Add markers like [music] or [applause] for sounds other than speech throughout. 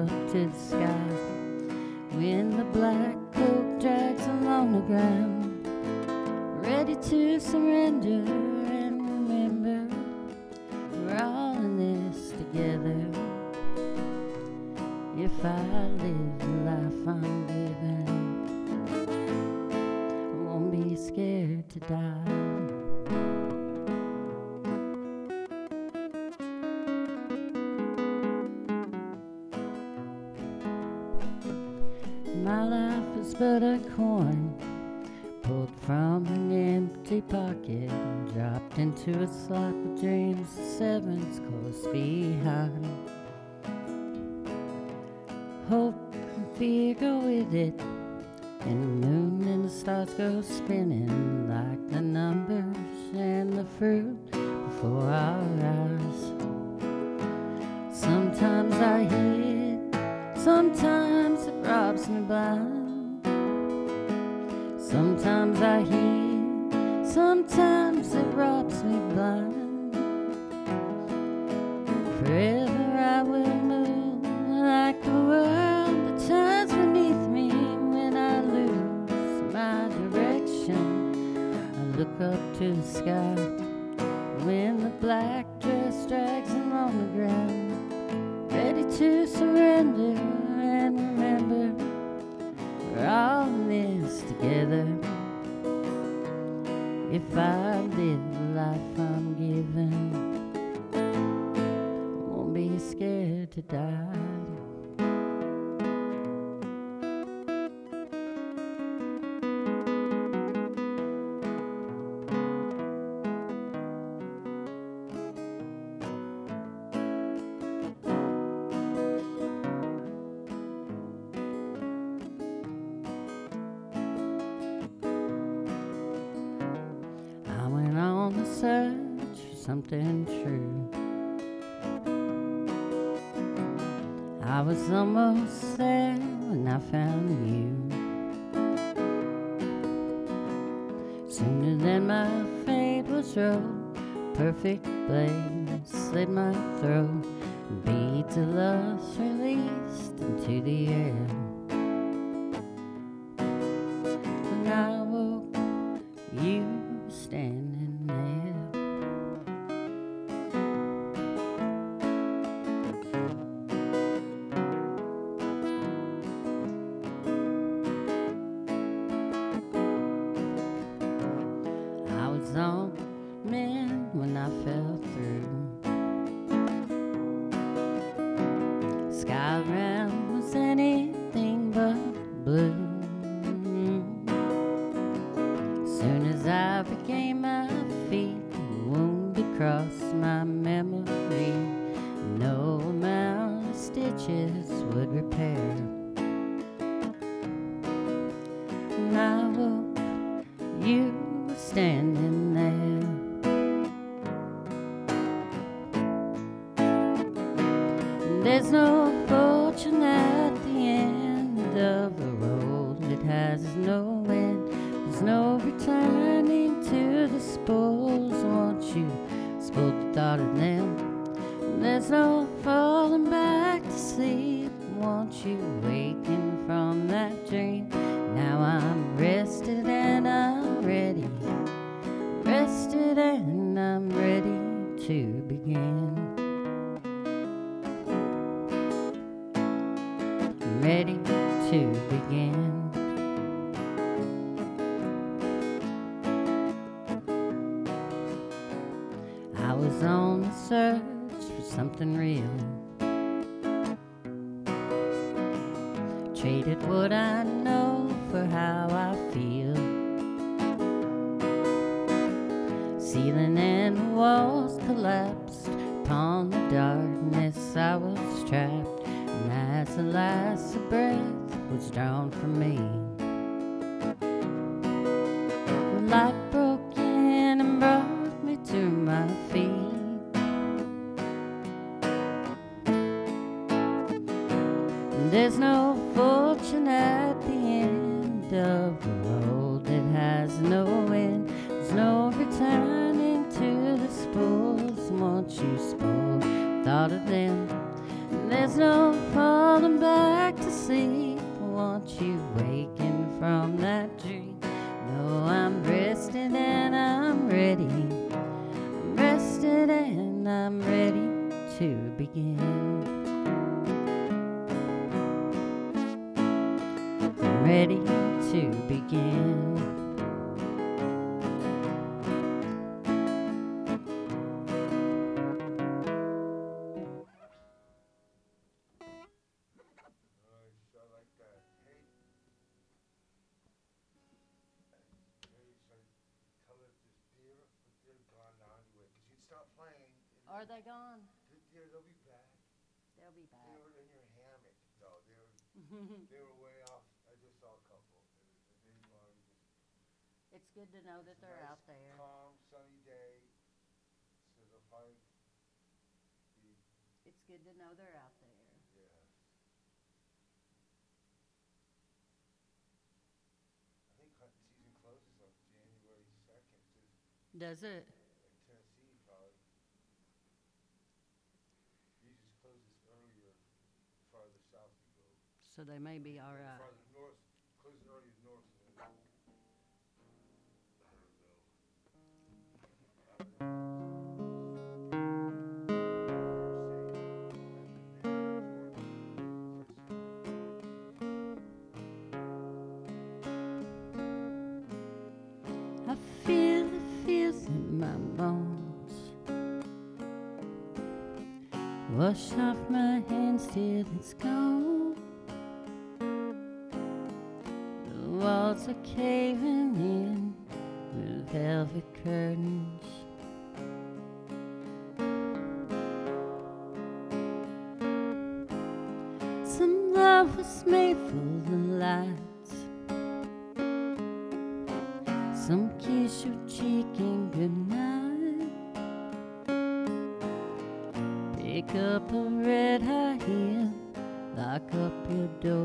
up to the sky. Coin pulled from an empty pocket, and dropped into a slot with dreams of sevens close behind. Hope and fear go with it, and the moon and the stars go spinning like the numbers and the fruit before our eyes. Sometimes I hit, sometimes it robs me blind. Sometimes I hear, sometimes it robs me blind. Forever I will move like the world that turns beneath me when I lose my direction. I look up to the sky when the black for something true. I was almost there when I found you. Sooner than my fate was wrote, perfect blade slit my throat. Beads of lust released into the air. Stitches to begin. ready to begin. I was on the search for something real. Traded what I know for how I feel. Ceiling and walls collapsed upon the darkness. I was trapped, and as the last of breath was drawn from me, the stop playing. and Are they gone? The deer, they'll be back. They'll be They back. were in your hammock, though. They were, [laughs] they were way off. I just saw a couple. And and they were just It's good to know that It's they're nice, out there. calm, sunny day. So they'll probably be, It's good to know they're out there. yeah. I think hunting season closes on January second, Does it? in Tennessee probably. Usually closes earlier, the farther south you go. So they may be all The right. Farther north, Wash off my hands till it's gone. The walls are caving in with velvet curtains.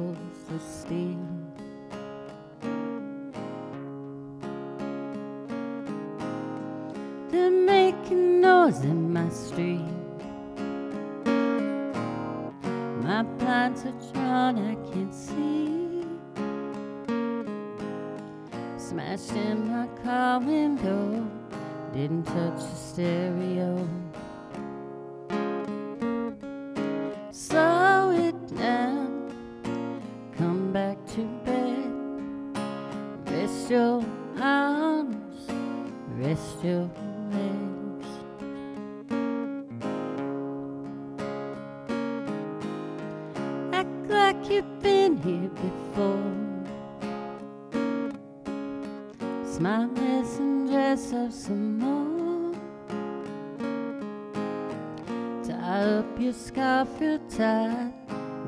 Of. They're making noise in my street. My blinds are drawn, I can't see. Smashed in my car window, didn't touch the stereo. Like you've been here before. Smile less and dress up some more. Tie up your scarf real tight.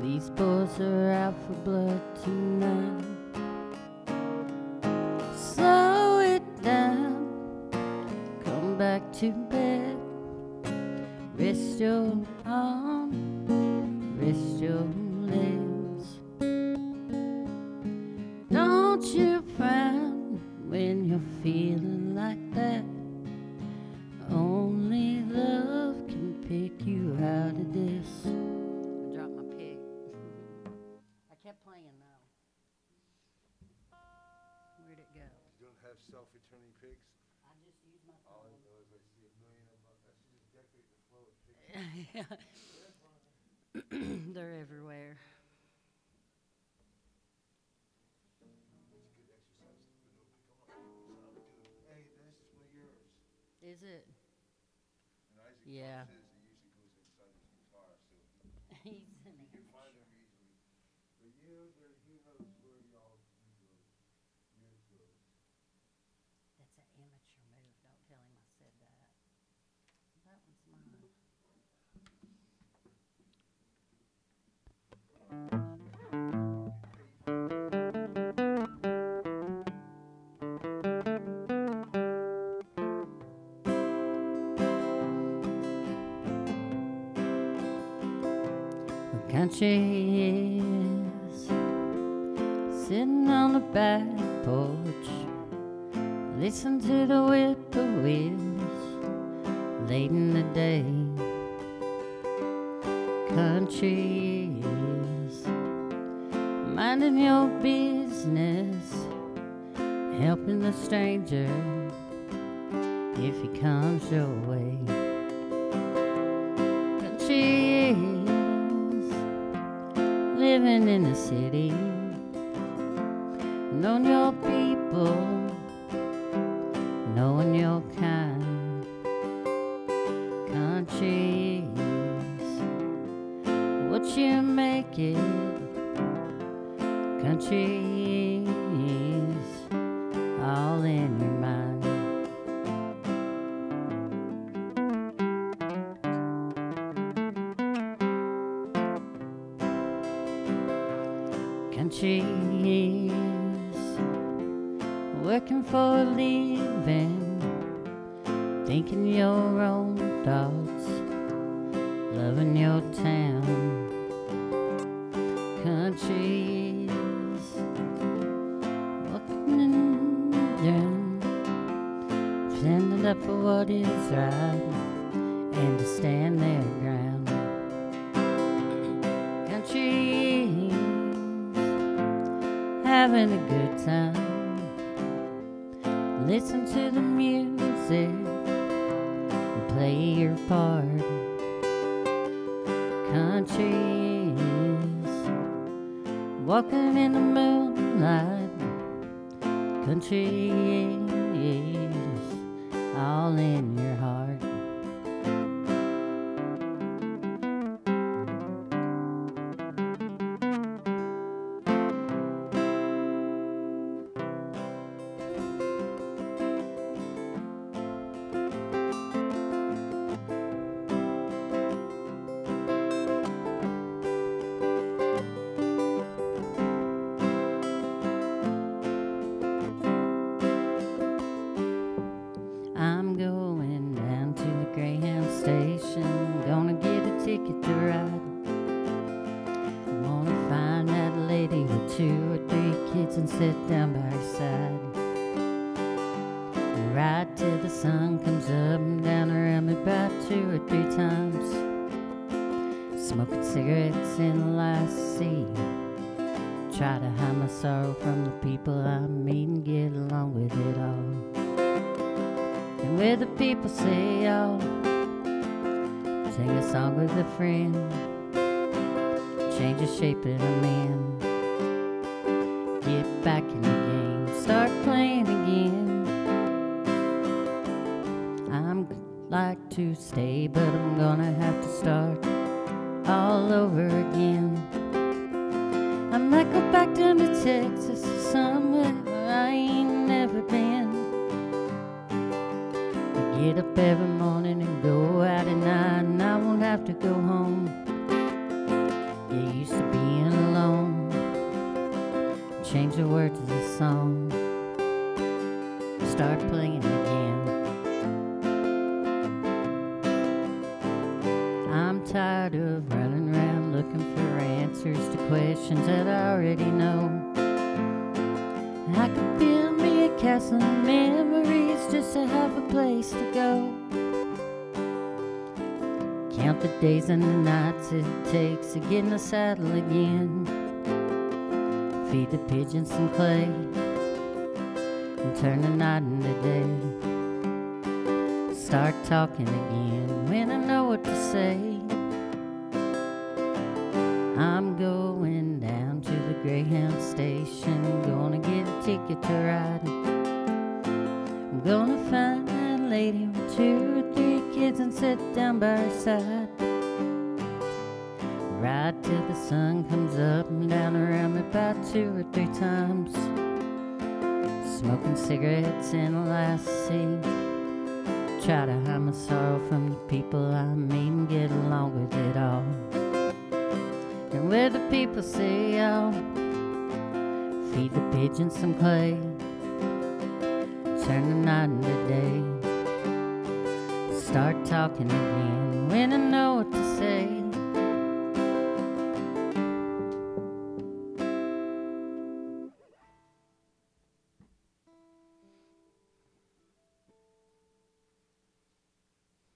These boys are out for blood tonight. Slow it down. Come back to bed. Rest your arms, Is it? And Isaac Yeah. Is sitting on the back porch. Listen to the whippoorwills late in the day. Country is minding your business, helping the stranger if he comes your way. Country living in the city, known your people, Is working for a living, thinking your own thoughts, loving your town. Having a good time. Listen to the music and play your part. Country is walking in the moonlight. Country is all in your Where the people say, oh, sing a song with a friend, change the shape of a man, get back in the game, start playing again. I'm like to stay, but I'm gonna have to start all over again. I might go back down to Texas Up every morning and go out at night, and I won't have to go home. Get used to being alone. Change the words of the song. Start playing again. I'm tired of running around looking for answers to questions that I already know. I could build me a castle of memories just to have a place to go. Count the days and the nights it takes to get in the saddle again. Feed the pigeons some clay and turn the night into day. Start talking again when I know what to say. I'm going down Greyhound station, gonna get a ticket to ride. I'm gonna find that lady with two or three kids and sit down by her side. Ride till the sun comes up and down around me about two or three times. Smoking cigarettes in last seat. Try to hide my sorrow from the people I meet and get along with it all. And where the people say, oh, feed the pigeons some clay, turn the night into day, start talking again when I know what to say.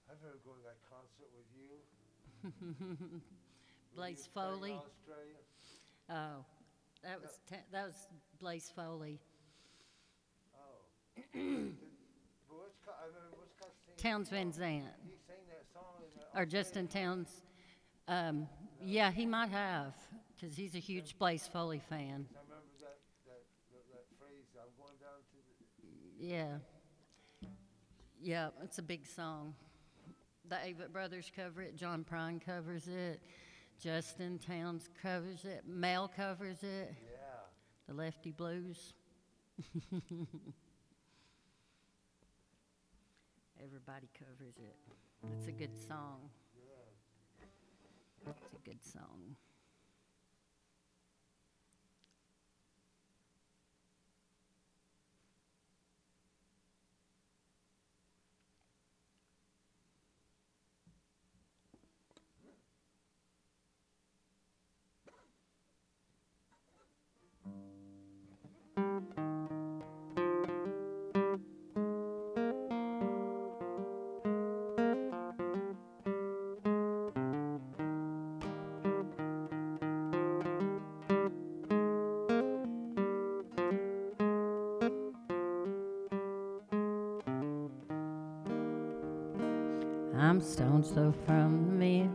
I've never to that concert with you. [laughs] Blaze Foley. Oh, That was Ta- that was Blaze Foley. Oh. [coughs] but what's ca- I remember what's called singing Townes Van. He sang that song in the Or Justin Townes. Um, yeah, he might have, because he's a huge Blaze Foley fan. I remember that, that, that, that phrase, I'm going down to the, Yeah. Yeah, it's a big song. The Avett Brothers cover it, John Prine covers it, Justin Townes covers it, Mel covers it, yeah. the Lefty Blues. [laughs] Everybody covers it. It's a good song. It's a good song. I'm stone's throw from the.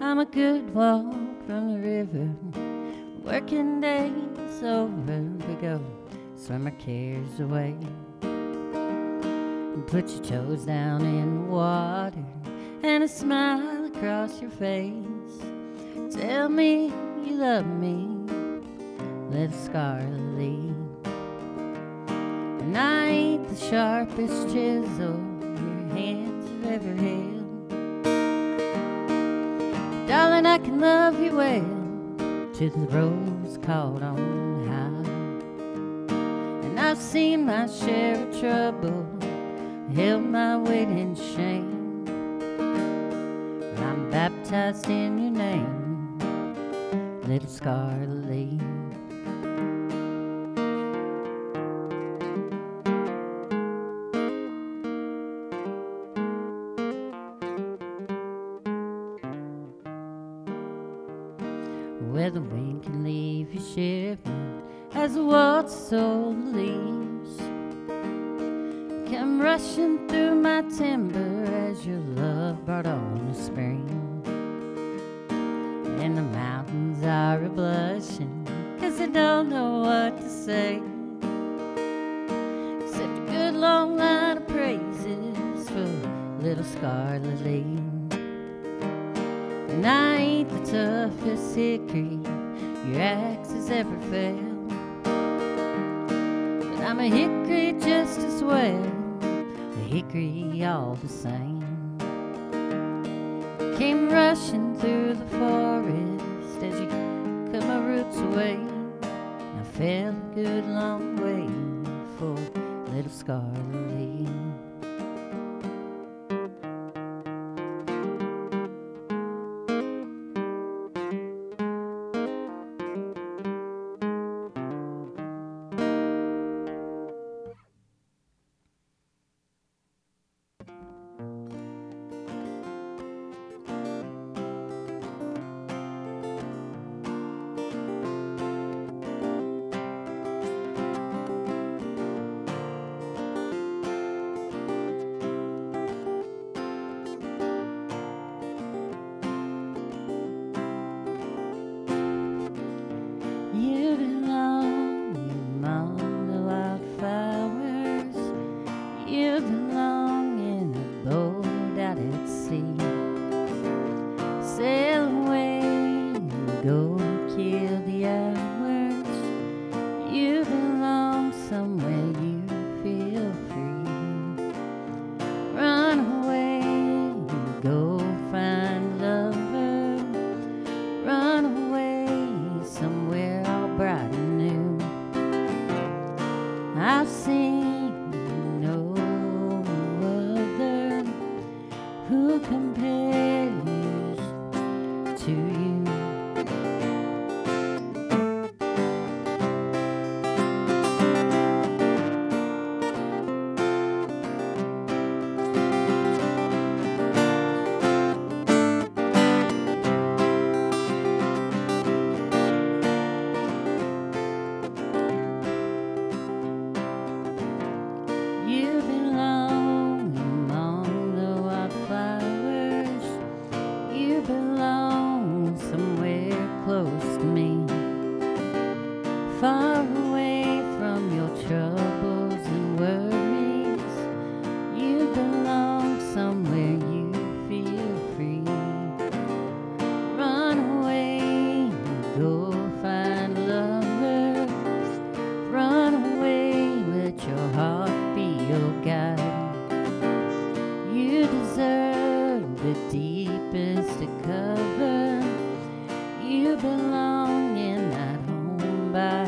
I'm a good walk from the river. Working days over, we go swim our cares away. Put your toes down in water and a smile across your face. Tell me you love me, little scarlet. And I ain't the sharpest chisel your have ever. Darling, I can love you well till the rose caught on high. And I've seen my share of trouble, held my weight in shame. But I'm baptized in your name, little scarlet where the wind can leave you shivering as the water soul leaves. Come rushing through my timber as your love brought on the spring. And the mountains are a blushing cause they don't know what to say. Except a good long line of praises for little scarlet leaf. Toughest hickory your axe has ever felled. But I'm a hickory just as well, a hickory all the same. Came rushing through the forest as you cut my roots away. I fell a good long way for little scarlet leaf. The deepest of cover. You belong in that home by